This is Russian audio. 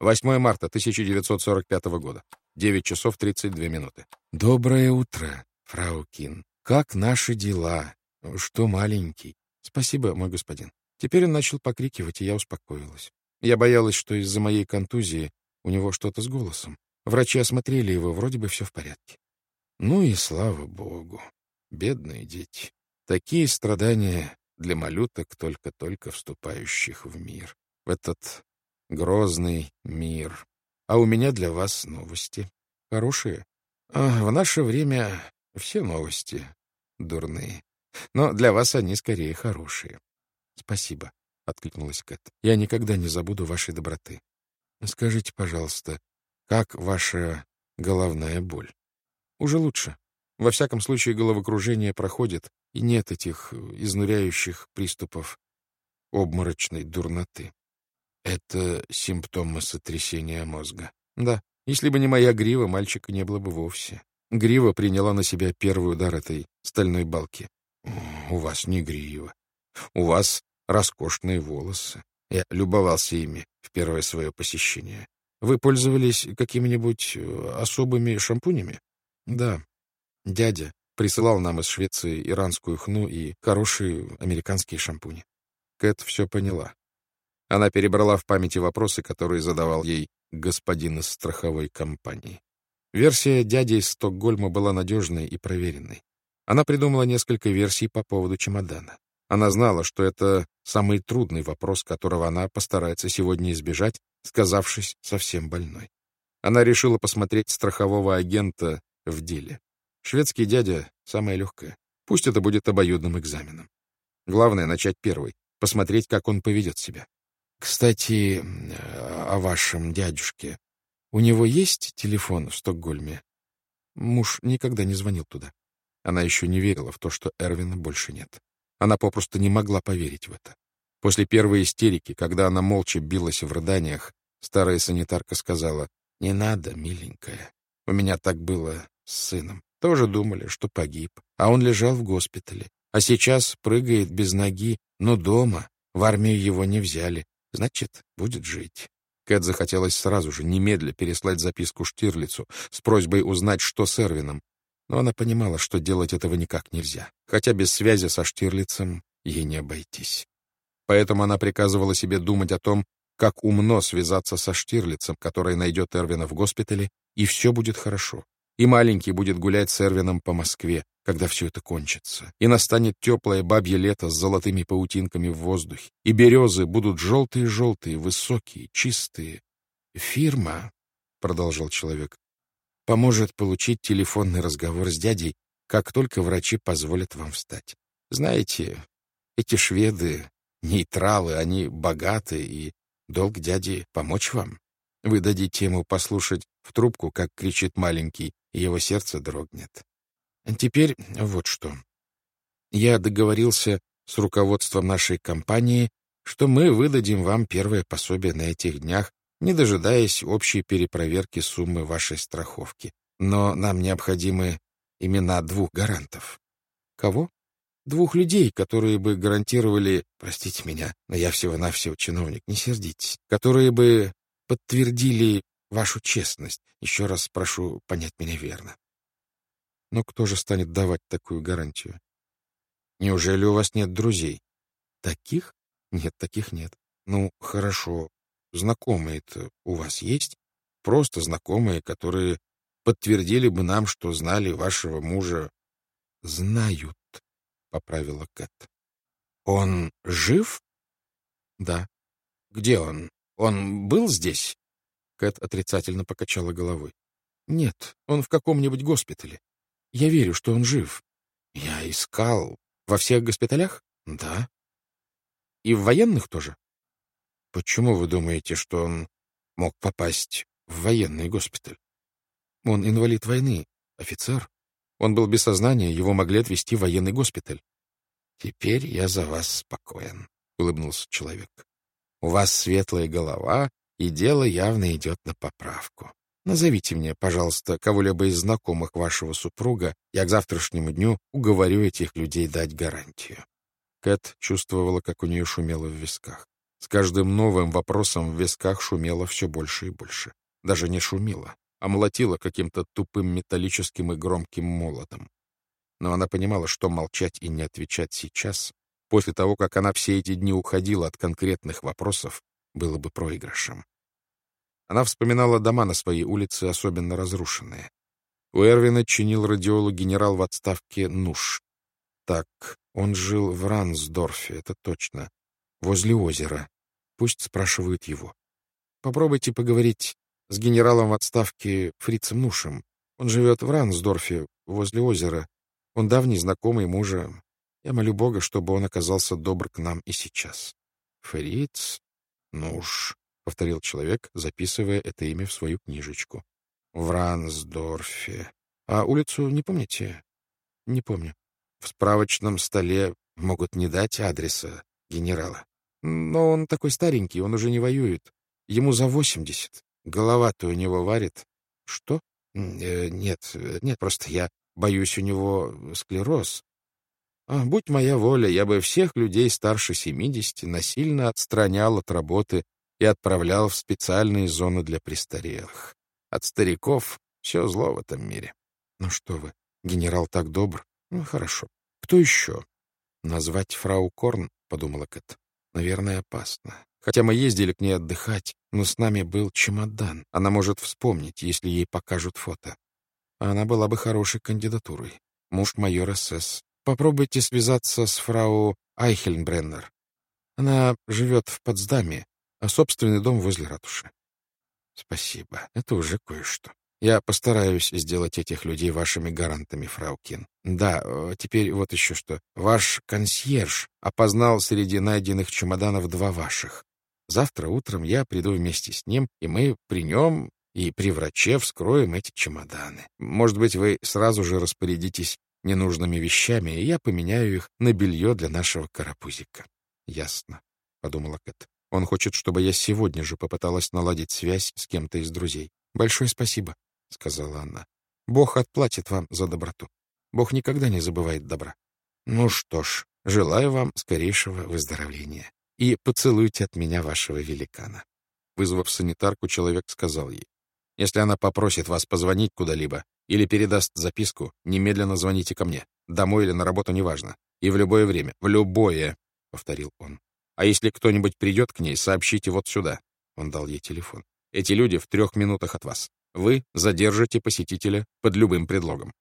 8 марта 1945 года. 9 часов 32 минуты. Доброе утро, фрау Кин. Как наши дела? Что маленький? Спасибо, мой господин. Теперь он начал покрикивать, и я успокоилась. Я боялась, что из-за моей контузии у него что-то с голосом. Врачи осмотрели его, вроде бы все в порядке. Ну и слава богу. Бедные дети. Такие страдания для малюток, только-только вступающих в мир. В этот грозный мир. А у меня для вас новости. Хорошие. А в наше время все новости дурные. Но для вас они скорее хорошие. Спасибо, — откликнулась Кэт. Я никогда не забуду вашей доброты. Скажите, пожалуйста, как ваша головная боль? Уже лучше. Во всяком случае, головокружение проходит, и нет этих изнуряющих приступов обморочной дурноты. Это симптомы сотрясения мозга. Да, если бы не моя грива, мальчика не было бы вовсе. Грива приняла на себя первый удар этой стальной балки. У вас не грива. У вас роскошные волосы. Я любовался ими в первое свое посещение. Вы пользовались какими-нибудь э, особыми шампунями? Да. Дядя присылал нам из Швеции иранскую хну и хорошие американские шампуни. Кэт все поняла. Она перебрала в памяти вопросы, которые задавал ей господин из страховой компании. Версия дяди из Стокгольма была надежной и проверенной. Она придумала несколько версий по поводу чемодана. Она знала, что это самый трудный вопрос, которого она постарается сегодня избежать, сказавшись совсем больной. Она решила посмотреть страхового агента в деле. Шведский дядя — самое легкое. Пусть это будет обоюдным экзаменом. Главное — начать первый, посмотреть, как он поведет себя. Кстати, о вашем дядюшке. У него есть телефон в Стокгольме? Муж никогда не звонил туда. Она еще не верила в то, что Эрвина больше нет. Она попросту не могла поверить в это. После первой истерики, когда она молча билась в рыданиях, старая санитарка сказала, «Не надо, миленькая. У меня так было с сыном. Тоже думали, что погиб, а он лежал в госпитале. А сейчас прыгает без ноги, но дома. В армию его не взяли. Значит, будет жить». Кэт захотелось сразу же, немедля, переслать записку Штирлицу с просьбой узнать, что с Эрвином, но она понимала, что делать этого никак нельзя, хотя без связи со Штирлицем ей не обойтись. Поэтому она приказывала себе думать о том, как умно связаться со Штирлицем, который найдет Эрвина в госпитале, и все будет хорошо. И маленький будет гулять с Эрвином по Москве, когда все это кончится. И настанет теплое бабье лето с золотыми паутинками в воздухе. И березы будут желтые-желтые, высокие, чистые. «Фирма», — продолжал человек, поможет получить телефонный разговор с дядей, как только врачи позволят вам встать. Знаете, эти шведы, нейтралы, они богаты, и долг дяди помочь вам. Вы дадите ему послушать в трубку, как кричит маленький, и его сердце дрогнет. Теперь вот что. Я договорился с руководством нашей компании, что мы выдадим вам первое пособие на этих днях не дожидаясь общей перепроверки суммы вашей страховки. Но нам необходимы имена двух гарантов. Кого? Двух людей, которые бы гарантировали, простите меня, но я всего-навсего чиновник, не сердитесь, которые бы подтвердили вашу честность. Еще раз прошу понять меня верно. Но кто же станет давать такую гарантию? Неужели у вас нет друзей? Таких? Нет, таких нет. Ну, хорошо, знакомые-то у вас есть? Просто знакомые, которые подтвердили бы нам, что знали вашего мужа. — Знают, — поправила Кэт. — Он жив? — Да. — Где он? Он был здесь? Кэт отрицательно покачала головой. — Нет, он в каком-нибудь госпитале. Я верю, что он жив. — Я искал. Во всех госпиталях? — Да. — И в военных тоже? Почему вы думаете, что он мог попасть в военный госпиталь? Он инвалид войны, офицер. Он был без сознания, его могли отвезти в военный госпиталь. Теперь я за вас спокоен, — улыбнулся человек. У вас светлая голова, и дело явно идет на поправку. Назовите мне, пожалуйста, кого-либо из знакомых вашего супруга. Я к завтрашнему дню уговорю этих людей дать гарантию. Кэт чувствовала, как у нее шумело в висках. С каждым новым вопросом в висках шумело все больше и больше. Даже не шумело, а молотило каким-то тупым металлическим и громким молотом. Но она понимала, что молчать и не отвечать сейчас, после того, как она все эти дни уходила от конкретных вопросов, было бы проигрышем. Она вспоминала дома на своей улице, особенно разрушенные. У Эрвина чинил радиолог генерал в отставке Нуш. Так, он жил в Рансдорфе, это точно, возле озера. Пусть спрашивают его. Попробуйте поговорить с генералом в отставке Фрицем Нушем. Он живет в Рансдорфе, возле озера. Он давний знакомый мужа. Я молю Бога, чтобы он оказался добр к нам и сейчас. Фриц Нуш, — повторил человек, записывая это имя в свою книжечку. В Рансдорфе. А улицу не помните? Не помню. В справочном столе могут не дать адреса генерала. Но он такой старенький, он уже не воюет. Ему за восемьдесят. Голова-то у него варит. Что? Э, нет, нет, просто я боюсь, у него склероз. А, будь моя воля, я бы всех людей старше семидесяти насильно отстранял от работы и отправлял в специальные зоны для престарелых. От стариков все зло в этом мире. Ну что вы, генерал так добр. Ну, хорошо. Кто еще? Назвать фрау Корн, подумала Кэт. Наверное, опасно. Хотя мы ездили к ней отдыхать, но с нами был чемодан. Она может вспомнить, если ей покажут фото. А она была бы хорошей кандидатурой. Муж майора СС. Попробуйте связаться с фрау Айхельнбреннер. Она живет в Потсдаме, а собственный дом возле ратуши. Спасибо, это уже кое-что. Я постараюсь сделать этих людей вашими гарантами, фраукин. Да, э, теперь вот еще что. Ваш консьерж опознал среди найденных чемоданов два ваших. Завтра утром я приду вместе с ним, и мы при нем и при враче вскроем эти чемоданы. Может быть, вы сразу же распорядитесь ненужными вещами, и я поменяю их на белье для нашего карапузика. — Ясно, — подумала Кэт. Он хочет, чтобы я сегодня же попыталась наладить связь с кем-то из друзей. Большое спасибо, — сказала она. Бог отплатит вам за доброту. Бог никогда не забывает добра. Ну что ж, желаю вам скорейшего выздоровления. И поцелуйте от меня вашего великана. Вызвав санитарку, человек сказал ей. Если она попросит вас позвонить куда-либо или передаст записку, немедленно звоните ко мне. Домой или на работу, неважно. И в любое время. В любое, — повторил он. А если кто-нибудь придет к ней, сообщите вот сюда. Он дал ей телефон. Эти люди в трех минутах от вас. Вы задержите посетителя под любым предлогом.